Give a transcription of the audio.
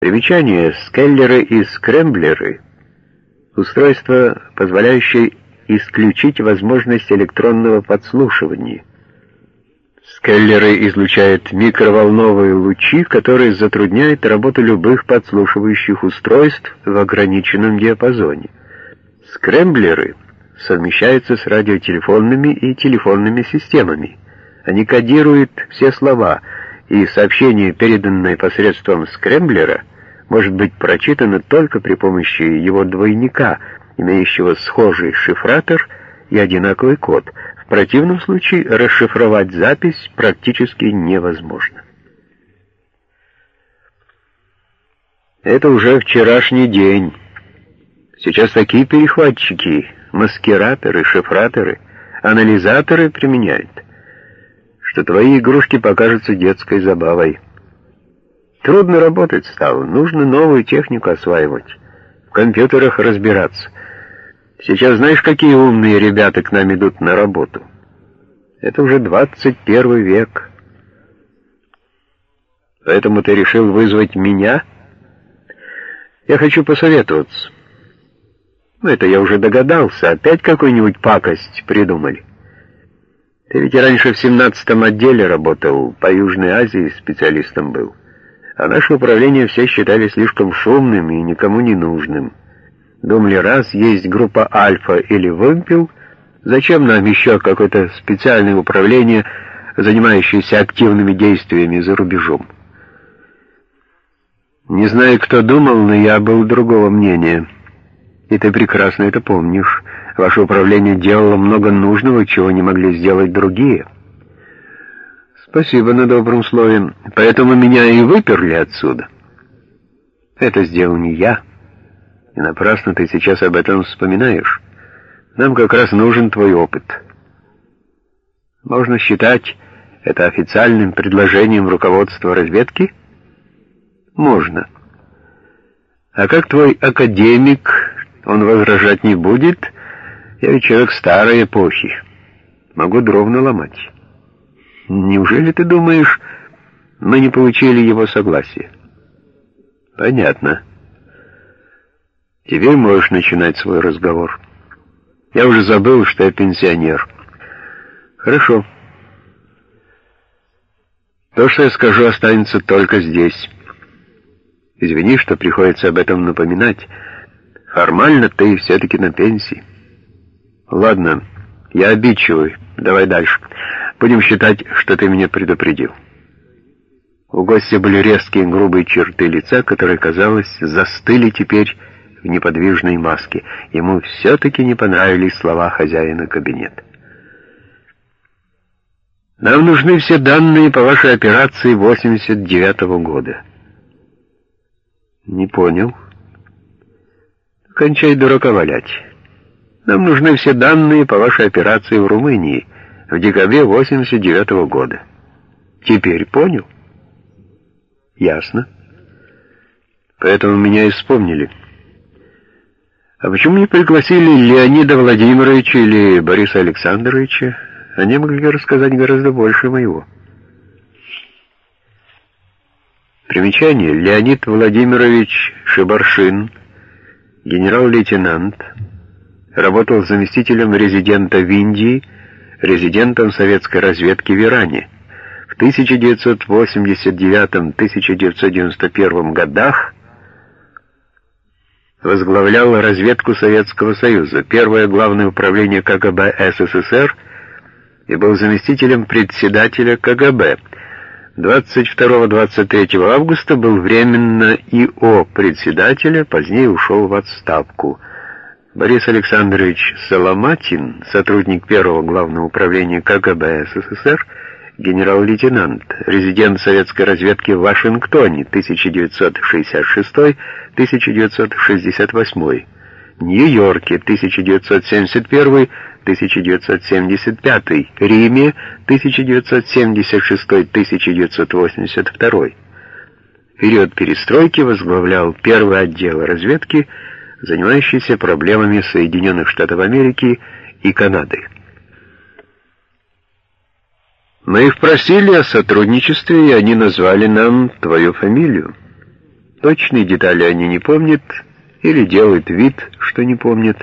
Примечание скеллеры и скрэмблеры — устройство, позволяющее исключить возможность электронного подслушивания. Скеллеры излучают микроволновые лучи, которые затрудняют работу любых подслушивающих устройств в ограниченном диапазоне. Скрэмблеры совмещаются с радиотелефонными и телефонными системами. Они кодируют все слова — и сообщение, переданное посредством скрэмблера, может быть прочитано только при помощи его двойника, имеющего схожий шифратор и одинаковый код. В противном случае расшифровать запись практически невозможно. Это уже вчерашний день. Сейчас такие перехватчики, маскираторы, шифраторы, анализаторы применяют что твои игрушки покажутся детской забавой. Трудно работать стало, нужно новую технику осваивать, в компьютерах разбираться. Сейчас знаешь, какие умные ребята к нам идут на работу? Это уже 21 век. Поэтому ты решил вызвать меня? Я хочу посоветоваться. Ну, это я уже догадался. Опять какую-нибудь пакость придумали. Ты ведь раньше в семнадцатом отделе работал, по Южной Азии специалистом был. А наше управление все считали слишком шумным и никому не нужным. Думали, раз есть группа Альфа или Вымпел, зачем нам еще какое-то специальное управление, занимающееся активными действиями за рубежом? Не знаю, кто думал, но я был другого мнения. И ты прекрасно это помнишь. Ваше управление делало много нужного, чего не могли сделать другие. Спасибо на добром слове. Поэтому меня и выперли отсюда. Это сделал не я. И напрасно ты сейчас об этом вспоминаешь. Нам как раз нужен твой опыт. Можно считать это официальным предложением руководства разведки? Можно. А как твой академик, он возражать не будет, — я ведь человек старой эпохи. Могу дров наломать. Неужели ты думаешь, мы не получили его согласия? Понятно. Теперь можешь начинать свой разговор. Я уже забыл, что я пенсионер. Хорошо. То, что я скажу, останется только здесь. Извини, что приходится об этом напоминать. Формально ты все-таки на пенсии. Ладно, я обидчивый. Давай дальше. Будем считать, что ты меня предупредил. У гостя были резкие грубые черты лица, которые, казалось, застыли теперь в неподвижной маске. Ему все-таки не понравились слова хозяина кабинета. «Нам нужны все данные по вашей операции 89-го года». «Не понял». «Кончай дурака валять». Нам нужны все данные по вашей операции в Румынии в декабре 89 -го года. Теперь понял? Ясно. Поэтому меня и вспомнили. А почему не пригласили Леонида Владимировича или Бориса Александровича? Они могли рассказать гораздо больше моего. Примечание. Леонид Владимирович Шибаршин, генерал-лейтенант, работал заместителем резидента в Индии, резидентом советской разведки в Иране. В 1989-1991 годах возглавлял разведку Советского Союза, первое главное управление КГБ СССР и был заместителем председателя КГБ. 22-23 августа был временно ИО председателя, позднее ушел в отставку. Борис Александрович Соломатин, сотрудник первого главного управления КГБ СССР, генерал-лейтенант, резидент советской разведки в Вашингтоне 1966-1968, Нью-Йорке 1971-1975, Риме 1976-1982. В период перестройки возглавлял первый отдел разведки занимающийся проблемами Соединенных Штатов Америки и Канады. Мы их просили о сотрудничестве, и они назвали нам твою фамилию. Точные детали они не помнят или делают вид, что не помнят.